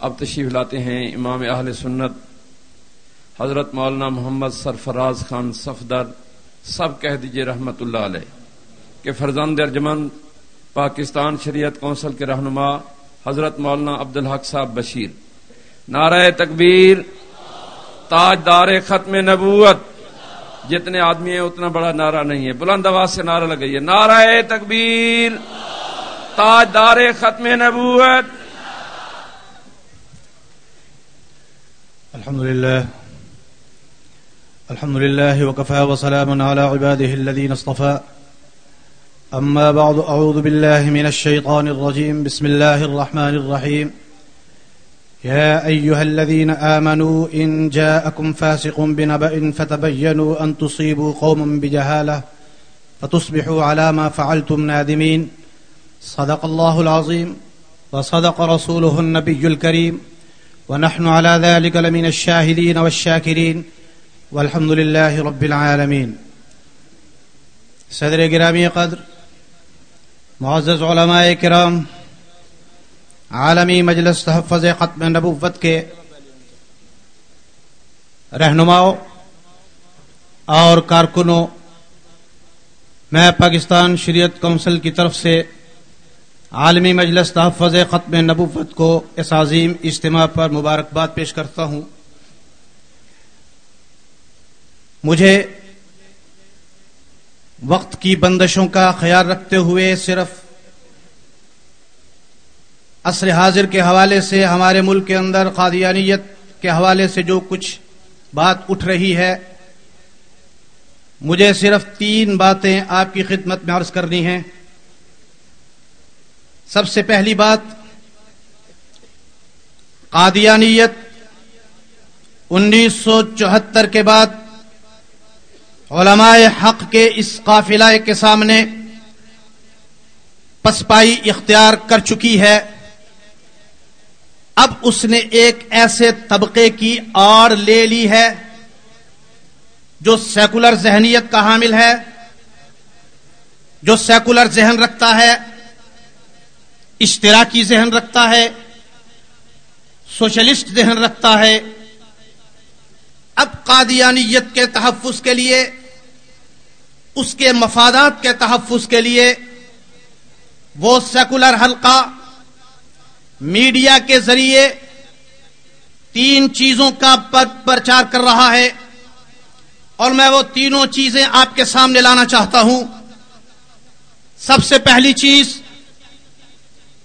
اب تشریف لاتے ہیں امام اہل سنت، حضرت مولانا محمد سرفراز خان صفدر، سب کہہ دیجیے رحمت اللہ علیہ، کہ فرزند ارجمند، پاکستان شریعت کونسل کے رہنما، حضرت مولانا عبدالحق صاحب بشیر۔ نعرہ تکبیر تاج دار ختم نبوت۔ جتنے آدمی ہیں، اتنا بڑا نعرہ نہیں ہے۔ بلند آواز سے نعرہ لگائیے۔ نعرہ تکبیر تاج دار ختم نبوت۔ الحمد لله. الحمد لله وكفى وسلام على عباده الذين اصطفى. أما بعد أعوذ بالله من الشيطان الرجيم. بسم الله الرحمن الرحيم. يا أيها الذين آمنوا إن جاءكم فاسق بنبأ فتبينوا أن تصيبوا قوما بجهالة فتصبحوا على ما فعلتم نادمين. صدق الله العظيم. وصدق رسوله النبي الكريم. ونحن على ذلك لمن الشاهدين والشاكرين والحمد لله رب العالمين. صدر گرامی قدر، معزز علماء کرام، عالمی مجلس تحفظ ختم نبوت کے رہنماؤں اور کارکنوں، میں پاکستان شریعت کونسل کی طرف سے عالمی مجلس تحفظ ختم نبوت کو اس عظیم اجتماع پر مبارکباد پیش کرتا ہوں۔ مجھے وقت کی بندشوں کا خیال رکھتے ہوئے صرف عصر حاضر کے حوالے سے ہمارے ملک کے اندر قادیانیت کے حوالے سے جو کچھ بات اٹھ رہی ہے، مجھے صرف تین باتیں آپ کی خدمت میں عرض کرنی ہیں۔ سب سے پہلی بات قادیانیت انیس سو چوہتر کے بعد علماء حق کے اس قافلہ کے سامنے پسپائی اختیار کر چکی ہے۔ اب اس نے ایک ایسے طبقے کی آڑ لے لی ہے جو سیکولر ذہنیت کا حامل ہے، جو سیکولر ذہن رکھتا ہے۔ اشتراکی ذہن رکھتا ہے، سوشلسٹ ذہن رکھتا ہے۔ اب قادیانیت کے تحفظ کے لیے، اس کے مفادات کے تحفظ کے لیے وہ سیکولر حلقہ میڈیا کے ذریعے تین چیزوں کا پرچار کر رہا ہے۔ اور میں وہ تینوں چیزیں آپ کے سامنے لانا چاہتا ہوں۔ سب سے پہلی چیز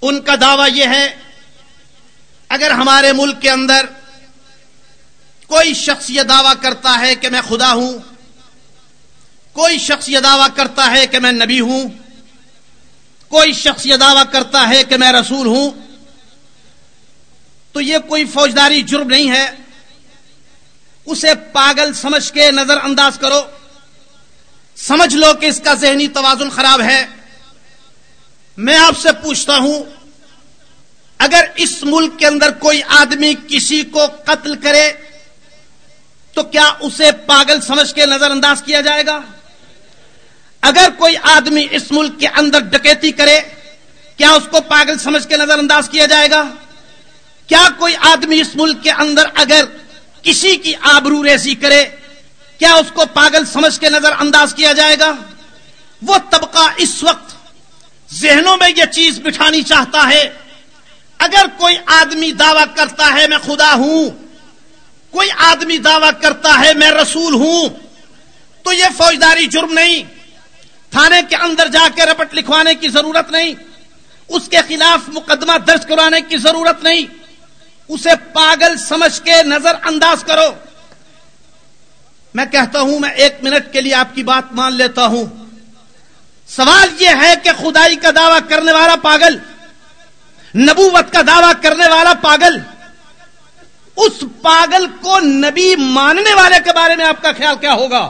ان کا دعویٰ یہ ہے، اگر ہمارے ملک کے اندر کوئی شخص یہ دعویٰ کرتا ہے کہ میں خدا ہوں، کوئی شخص یہ دعویٰ کرتا ہے کہ میں نبی ہوں، کوئی شخص یہ دعویٰ کرتا ہے کہ میں رسول ہوں، تو یہ کوئی فوجداری جرم نہیں ہے۔ اسے پاگل سمجھ کے نظر انداز کرو، سمجھ لو کہ اس کا ذہنی توازن خراب ہے۔ میں آپ سے پوچھتا ہوں، اگر اس ملک کے اندر کوئی آدمی کسی کو قتل کرے، تو کیا اسے پاگل سمجھ کے نظر انداز کیا جائے گا؟ اگر کوئی آدمی اس ملک کے اندر ڈکیتی کرے، کیا اس کو پاگل سمجھ کے نظر انداز کیا جائے گا؟ کیا کوئی آدمی اس ملک کے اندر اگر کسی کی آبرو ریزی کرے، کیا اس کو پاگل سمجھ کے نظر انداز کیا جائے گا؟ وہ طبقہ اس وقت ذہنوں میں یہ چیز بٹھانی چاہتا ہے، اگر کوئی آدمی دعویٰ کرتا ہے میں خدا ہوں، کوئی آدمی دعویٰ کرتا ہے میں رسول ہوں، تو یہ فوجداری جرم نہیں، تھانے کے اندر جا کے رپٹ لکھوانے کی ضرورت نہیں، اس کے خلاف مقدمہ درج کروانے کی ضرورت نہیں، اسے پاگل سمجھ کے نظر انداز کرو۔ میں کہتا ہوں، میں ایک منٹ کے لیے آپ کی بات مان لیتا ہوں۔ سوال یہ ہے کہ خدائی کا دعویٰ کرنے والا پاگل، نبوت کا دعویٰ کرنے والا پاگل، اس پاگل کو نبی ماننے والے کے بارے میں آپ کا خیال کیا ہوگا؟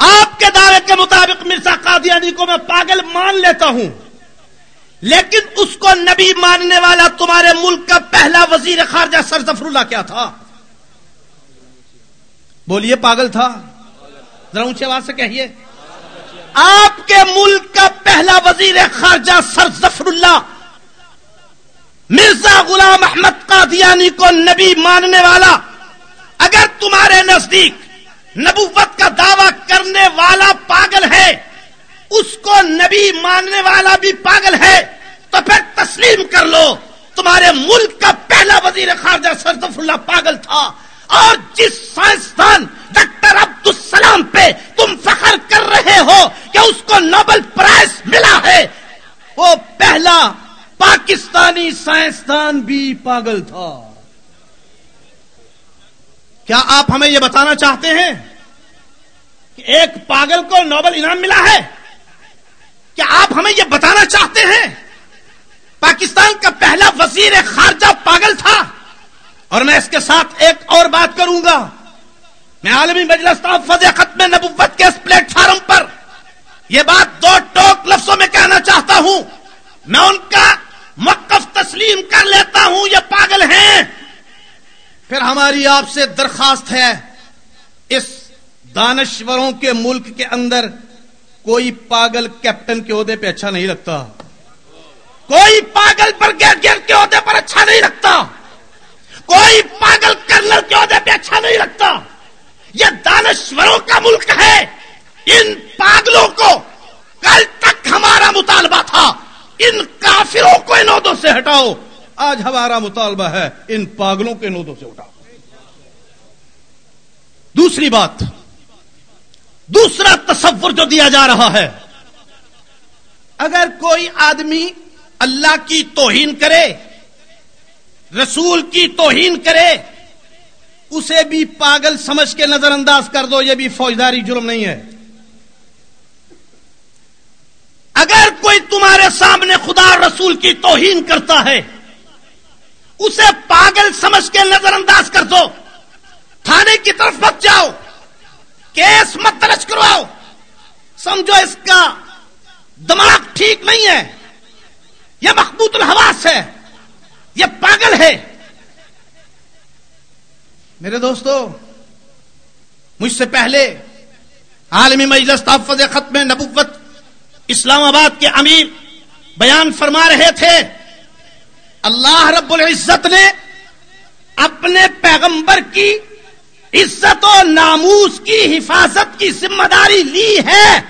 آپ کے دعوے کے مطابق مرزا قادیانی کو میں پاگل مان لیتا ہوں، لیکن اس کو نبی ماننے والا تمہارے ملک کا پہلا وزیر خارجہ سر ظفر اللہ کیا تھا؟ بولیے پاگل تھا۔ ذرا اونچے آواز سے کہیے۔ آپ کے ملک کا پہلا وزیر خارجہ سر ظفر اللہ، مرزا غلام احمد قادیانی کو نبی ماننے والا۔ اگر تمہارے نزدیک نبوت کا دعوی کرنے والا پاگل ہے، اس کو نبی ماننے والا بھی پاگل ہے، تو پھر تسلیم کر لو۔ تمہارے ملک کا پہلا وزیر خارجہ سردف اللہ پاگل تھا۔ اور جس سائنسدان السلام پہ تم فخر کر رہے ہو کہ اس کو نوبل پرائز ملا ہے؟ وہ پہلا پاکستانی سائنسدان بھی پاگل تھا۔ کیا آپ ہمیں یہ بتانا چاہتے ہیں کہ ایک پاگل کو نوبل انعام ملا ہے؟ کیا آپ ہمیں یہ بتانا چاہتے ہیں؟ پاکستان کا پہلا وزیر خارجہ پاگل تھا۔ اور میں اس کے ساتھ ایک اور بات کروں گا۔ میں عالمی مجلس تحفظ ختم نبوت کے اس پلیٹ فارم پر یہ بات دو ٹوک لفظوں میں کہنا چاہتا ہوں۔ میں ان کا مقف تسلیم کر لیتا ہوں، یہ پاگل ہیں۔ پھر ہماری آپ سے درخواست ہے، اس دانشوروں کے ملک کے اندر کوئی پاگل کیپٹن کے عہدے پہ اچھا نہیں لگتا۔ کوئی پاگل برگیڈیئر کے عہدے پر اچھا نہیں لگتا۔ کوئی پاگل کرنل کے عہدے پہ اچھا نہیں لگتا۔ یہ دانشوروں کا ملک ہے۔ ان پاگلوں کو کل تک ہمارا مطالبہ تھا۔ ان کافروں کو ان عہدوں سے ہٹاؤ۔ آج ہمارا مطالبہ ہے ان پاگلوں کے نودوں سے اٹھاؤ دوسری بات، دوسرا تصور جو دیا جا رہا ہے، اگر کوئی آدمی اللہ کی توہین کرے، رسول کی توہین کرے اسے بھی پاگل سمجھ کے نظر انداز کر دو، یہ بھی فوجداری جرم نہیں ہے۔ اگر کوئی تمہارے سامنے خدا رسول کی توہین کرتا ہے، اسے پاگل سمجھ کے نظر انداز کر دو۔ تھانے کی طرف مت جاؤ، کیس مت درج کرواؤ۔ سمجھو اس کا دماغ ٹھیک نہیں ہے، یہ مقبوط الحواس ہے، یہ پاگل ہے۔ میرے دوستو، مجھ سے پہلے عالمی مجلس تحفظ ختم نبوت اسلام آباد کے امیر بیان فرما رہے تھے۔ اللہ رب العزت نے اپنے پیغمبر کی عزت و ناموس کی حفاظت کی ذمہ داری لی ہے۔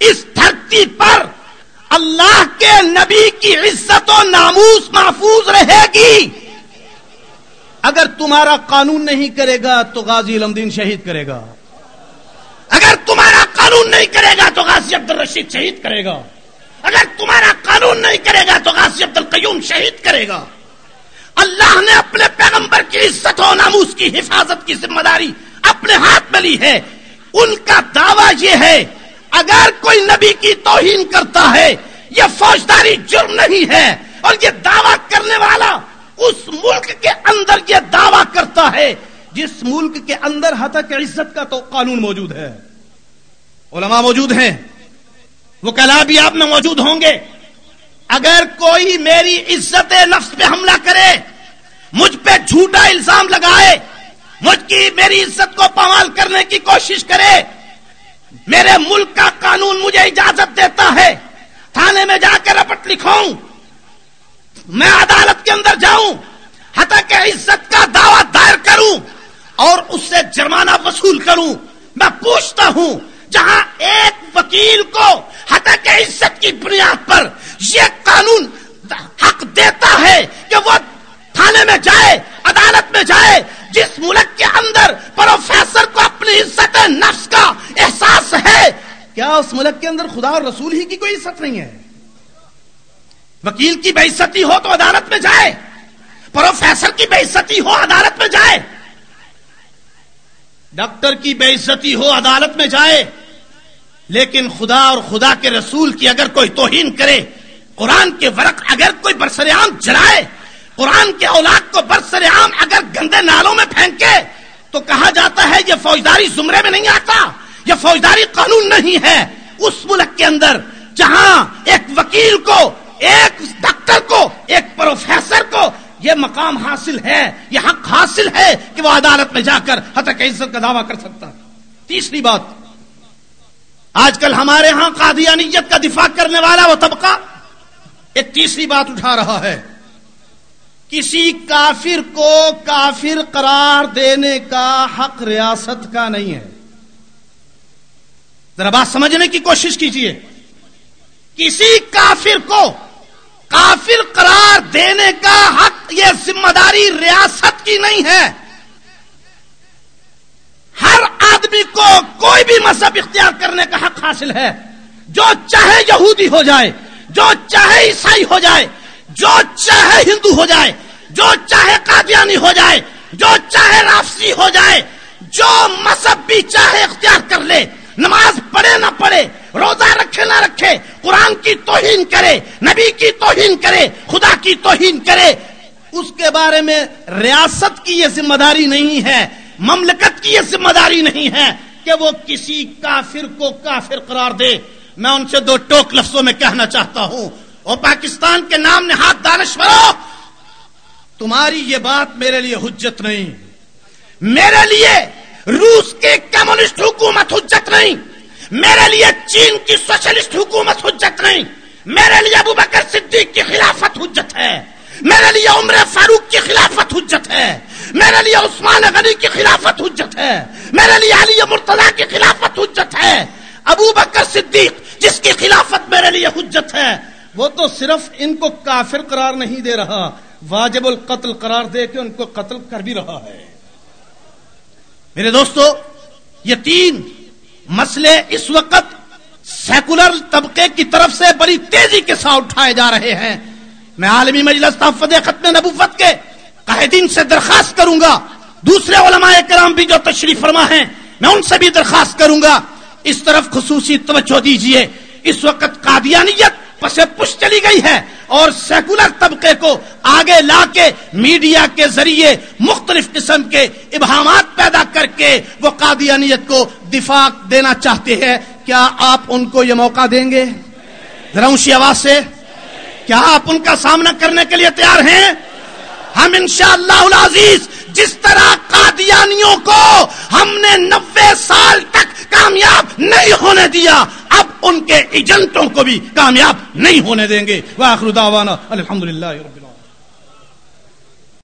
اس دھرتی پر اللہ کے نبی کی عزت و ناموس محفوظ رہے گی۔ اگر تمہارا قانون نہیں کرے گا تو غازی علمدین شہید کرے گا۔ اگر تمہارا قانون نہیں کرے گا تو غازی عبد الرشید شہید کرے گا۔ اگر تمہارا قانون نہیں کرے گا تو غازی عبد القیوم شہید کرے گا۔ اللہ نے اپنے پیغمبر کی عزت و ناموس کی حفاظت کی ذمہ داری اپنے ہاتھ میں لی ہے۔ ان کا دعویٰ یہ ہے، اگر کوئی نبی کی توہین کرتا ہے، یہ فوجداری جرم نہیں ہے اور یہ دعویٰ کرنے والا اس ملک کے اندر یہ دعویٰ کرتا ہے، جس ملک کے اندر حتک عزت کا تو قانون موجود ہے۔ علماء موجود ہیں۔ وہ کلا بھی آپ میں موجود ہوں گے۔ اگر کوئی میری عزت نفس پہ حملہ کرے، مجھ پہ جھوٹا الزام لگائے، مجھ کی میری عزت کو پامال کرنے کی کوشش کرے، میرے ملک کا قانون مجھے اجازت دیتا ہے۔ تھانے میں جا کے رپٹ لکھاؤں۔ میں عدالت کے اندر جاؤں، حتیٰ کہ عزت کا دعوی دائر کروں اور اس سے جرمانہ وصول کروں۔ میں پوچھتا ہوں، جہاں ایک وکیل کو حتق عزت کی بنیاد پر یہ قانون حق دیتا ہے کہ وہ تھانے میں جائے، عدالت میں جائے، جس ملک کے اندر پروفیسر کو اپنی عزت نفس کا احساس ہے، کیا اس ملک کے اندر خدا اور رسول ہی کی کوئی عزت نہیں ہے؟ وکیل کی بےزتی ہو تو عدالت میں جائے۔ پروفیسر کی بےزتی ہو عدالت میں جائے۔ ڈاکٹر کی بےزتی ہو عدالت میں جائے۔ لیکن خدا اور خدا کے رسول کی اگر کوئی توہین کرے، قرآن کے ورق اگر کوئی برسر عام جلائے، قرآن کے اولاد کو برسر عام اگر گندے نالوں میں پھینکے، تو کہا جاتا ہے یہ فوجداری زمرے میں نہیں آتا، یہ فوجداری قانون نہیں ہے۔ اس ملک کے اندر جہاں ایک وکیل کو ایک ڈاکٹر کو، ایک پروفیسر کو یہ مقام حاصل ہے، یہ حق حاصل ہے کہ وہ عدالت میں جا کر حتق عزت کا دعویٰ کر سکتا تیسری بات، آج کل ہمارے ہاں قادیانیت کا دفاع کرنے والا وہ طبقہ ایک تیسری بات اٹھا رہا ہے۔ کسی کافر کو کافر قرار دینے کا حق ریاست کا نہیں ہے۔ ذرا بات سمجھنے کی کوشش کیجیے کسی کافر کو کافر قرار دینے کا حق یہ ذمہ داری ریاست کی نہیں ہے۔ ہر آدمی کو کوئی بھی مذہب اختیار کرنے کا حق حاصل ہے۔ جو چاہے یہودی ہو جائے، جو چاہے عیسائی ہو جائے، جو چاہے ہندو ہو جائے، جو چاہے قادیانی ہو جائے، جو چاہے رافسی ہو جائے، جو مذہب بھی چاہے اختیار کر لے، نماز پڑھے نہ پڑھے روزہ رکھے نہ رکھے، قرآن کی توہین کرے، نبی کی توہین کرے، خدا کی توہین کرے۔ اس کے بارے میں ریاست کی یہ ذمہ داری نہیں ہے، مملکت کی یہ ذمہ داری نہیں ہے کہ وہ کسی کافر کو کافر قرار دے۔ میں ان سے دو ٹوک لفظوں میں کہنا چاہتا ہوں۔ اور پاکستان کے نام نے ہاتھ دانشورو تمہاری یہ بات میرے لیے حجت نہیں۔ میرے لیے روس کی کمیونسٹ حکومت حجت نہیں۔ میرے لیے چین کی سوشلسٹ حکومت حجت نہیں۔ میرے لیے ابو بکر صدیق کی خلافت حجت ہے۔ میرے لیے عمر فاروق کی خلافت حجت ہے۔ میرے لیے عثمان غنی کی خلافت حجت ہے۔ میرے لیے علی مرتضی کی خلافت حجت ہے۔ ابو بکر صدیق جس کی خلافت میرے لیے حجت ہے، وہ تو صرف ان کو کافر قرار نہیں دے رہا، واجب القتل قرار دے کے ان کو قتل کر بھی رہا ہے۔ میرے دوستو، یہ تین مسئلے اس وقت سیکولر طبقے کی طرف سے بڑی تیزی کے ساتھ اٹھائے جا رہے ہیں۔ میں عالمی مجلس تحفظ ختم نبوت کے قائدین سے درخواست کروں گا۔ دوسرے علماء کرام بھی جو تشریف فرما ہیں، میں ان سے بھی درخواست کروں گا۔ اس طرف خصوصی توجہ دیجیے اس وقت قادیانیت پس پش چلی گئی ہے اور سیکولر طبقے کو آگے لا کے میڈیا کے ذریعے مختلف قسم کے ابہامات پیدا کر کے وہ قادیانیت کو دفاع دینا چاہتے ہیں۔ کیا آپ ان کو یہ موقع دیں گے؟ ذرا اونچی آواز سے۔ کیا آپ ان کا سامنا کرنے کے لیے تیار ہیں؟ ہم انشاءاللہ العزیز جس طرح قادیانیوں کو ہم نے نوے سال تک کامیاب نہیں ہونے دیا، اب ان کے ایجنٹوں کو بھی کامیاب نہیں ہونے دیں گے۔ واخر دعوانا الحمدللہ رب العالمین۔